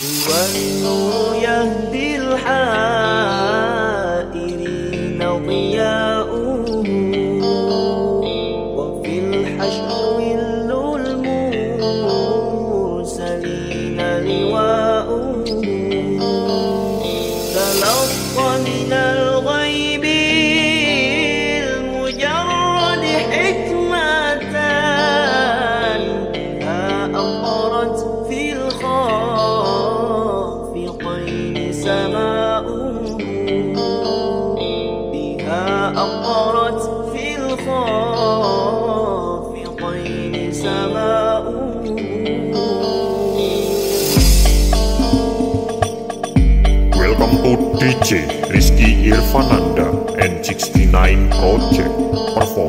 والنور يهدي الحائرين ضياؤه وفي الحشر ظل المرسلين لواؤه. تلقى من أمطرت في الخافقين Welcome to DJ Rizky Irfananda N69 Project. Perform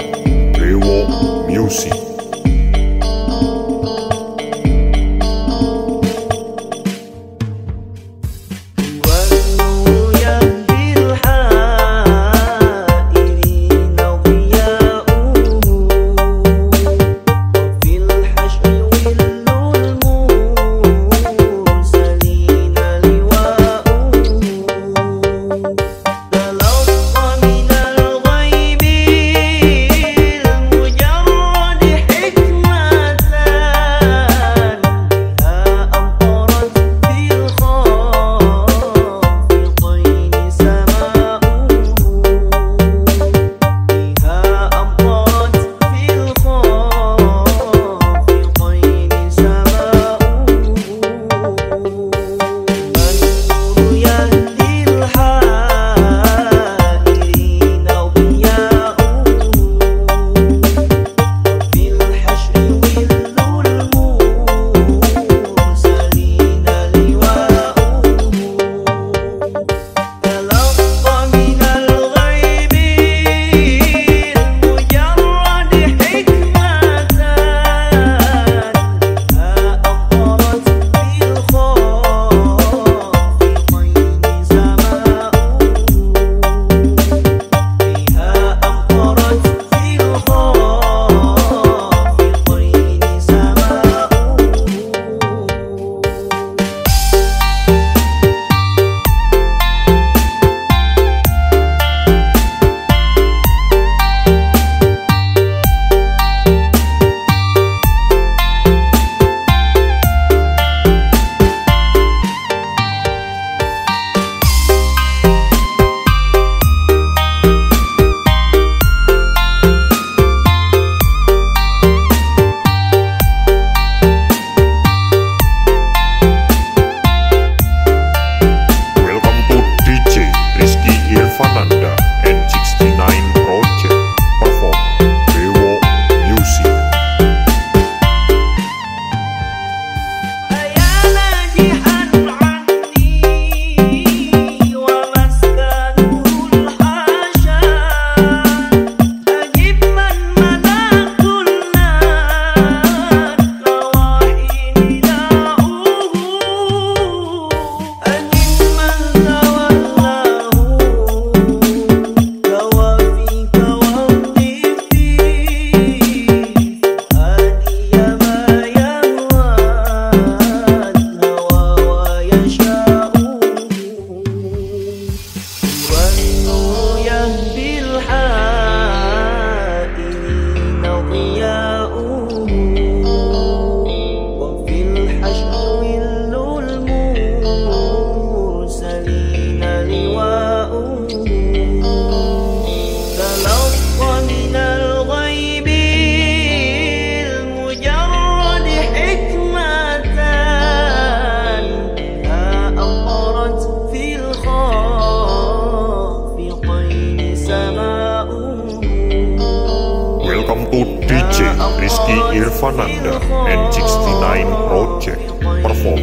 Welcome to DJ Rizky Irfananda and 69 Project Perform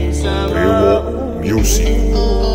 Trewo Music.